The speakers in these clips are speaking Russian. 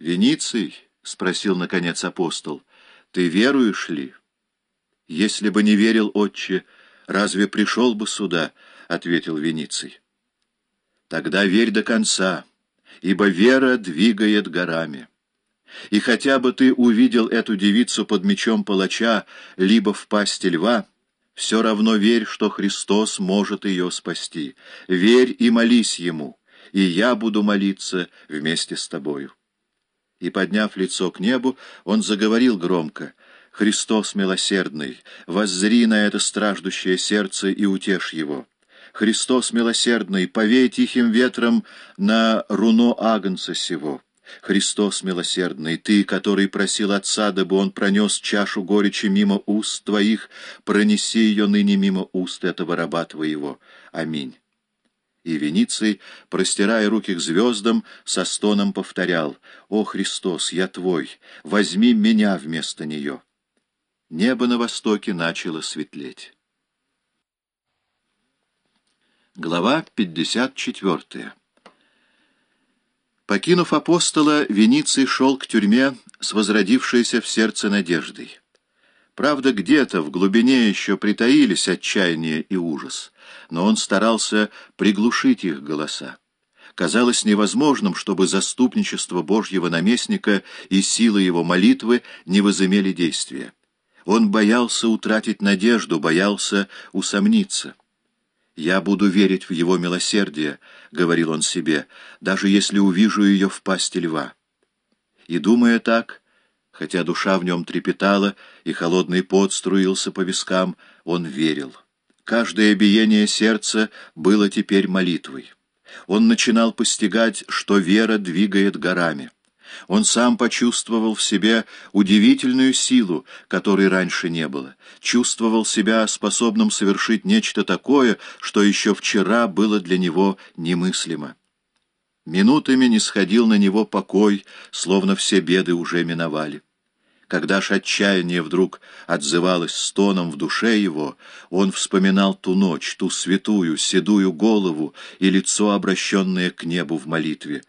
«Вениций?» — спросил, наконец, апостол. «Ты веруешь ли?» «Если бы не верил, отче, разве пришел бы сюда?» — ответил Вениций. «Тогда верь до конца, ибо вера двигает горами. И хотя бы ты увидел эту девицу под мечом палача, либо в пасти льва, все равно верь, что Христос может ее спасти. Верь и молись Ему, и я буду молиться вместе с тобою». И, подняв лицо к небу, он заговорил громко. «Христос милосердный, воззри на это страждущее сердце и утешь его. Христос милосердный, повей тихим ветром на руно агнца сего. Христос милосердный, Ты, который просил Отца, дабы Он пронес чашу горечи мимо уст Твоих, пронеси ее ныне мимо уст этого раба Твоего. Аминь». И Вениций, простирая руки к звездам, со стоном повторял «О, Христос, я Твой, возьми меня вместо нее». Небо на востоке начало светлеть. Глава 54 Покинув апостола, Вениций шел к тюрьме с возродившейся в сердце надеждой. Правда, где-то в глубине еще притаились отчаяние и ужас, но он старался приглушить их голоса. Казалось невозможным, чтобы заступничество Божьего наместника и силы его молитвы не возымели действия. Он боялся утратить надежду, боялся усомниться. «Я буду верить в его милосердие», — говорил он себе, — «даже если увижу ее в пасти льва». И, думая так, хотя душа в нем трепетала и холодный пот струился по вискам, он верил. Каждое биение сердца было теперь молитвой. Он начинал постигать, что вера двигает горами. Он сам почувствовал в себе удивительную силу, которой раньше не было, чувствовал себя способным совершить нечто такое, что еще вчера было для него немыслимо. Минутами не сходил на него покой, словно все беды уже миновали. Когда ж отчаяние вдруг отзывалось стоном в душе его, он вспоминал ту ночь, ту святую, седую голову и лицо, обращенное к небу в молитве.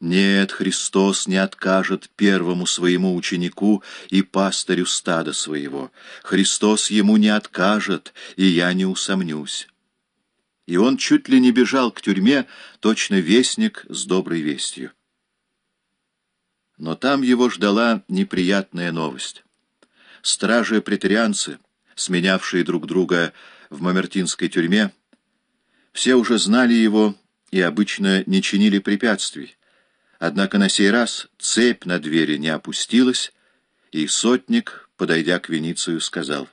Нет, Христос не откажет первому своему ученику и пастырю стада своего. Христос ему не откажет, и я не усомнюсь. И он чуть ли не бежал к тюрьме, точно вестник с доброй вестью. Но там его ждала неприятная новость. Стражи-претерианцы, сменявшие друг друга в Мамертинской тюрьме, все уже знали его и обычно не чинили препятствий, Однако на сей раз цепь на двери не опустилась, и сотник, подойдя к Веницию, сказал,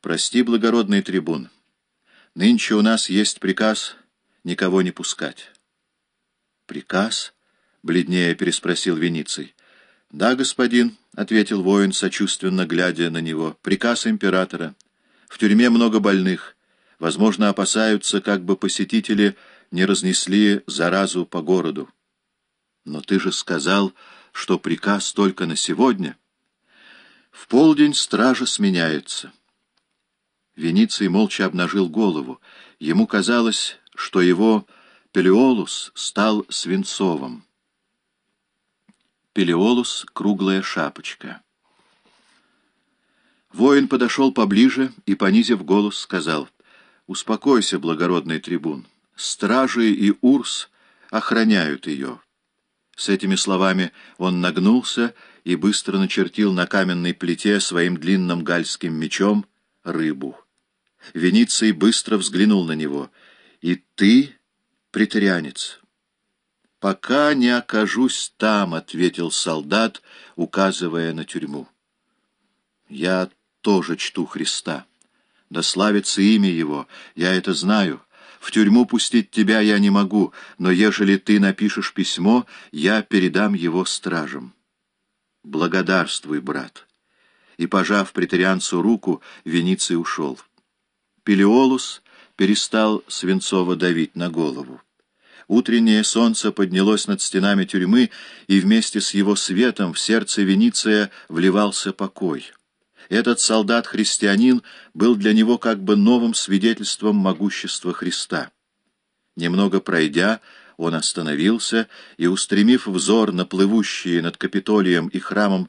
«Прости, благородный трибун, нынче у нас есть приказ никого не пускать». «Приказ?» — бледнее переспросил Вениций. «Да, господин», — ответил воин, сочувственно глядя на него, — «приказ императора. В тюрьме много больных. Возможно, опасаются, как бы посетители не разнесли заразу по городу». Но ты же сказал, что приказ только на сегодня. В полдень стража сменяется. Вениций молча обнажил голову. Ему казалось, что его Пелеолус стал свинцовым. Пелеолус — круглая шапочка. Воин подошел поближе и, понизив голос, сказал, «Успокойся, благородный трибун. Стражи и Урс охраняют ее». С этими словами он нагнулся и быстро начертил на каменной плите своим длинным гальским мечом рыбу. Вениций быстро взглянул на него. «И ты, претарианец?» «Пока не окажусь там», — ответил солдат, указывая на тюрьму. «Я тоже чту Христа. Да славится имя Его, я это знаю». В тюрьму пустить тебя я не могу, но ежели ты напишешь письмо, я передам его стражам. Благодарствуй, брат. И, пожав претарианцу руку, Вениций ушел. Пелиолус перестал свинцово давить на голову. Утреннее солнце поднялось над стенами тюрьмы, и вместе с его светом в сердце Вениция вливался покой. Этот солдат-христианин был для него как бы новым свидетельством могущества Христа. Немного пройдя, Он остановился и, устремив взор на плывущие над Капитолием и храмом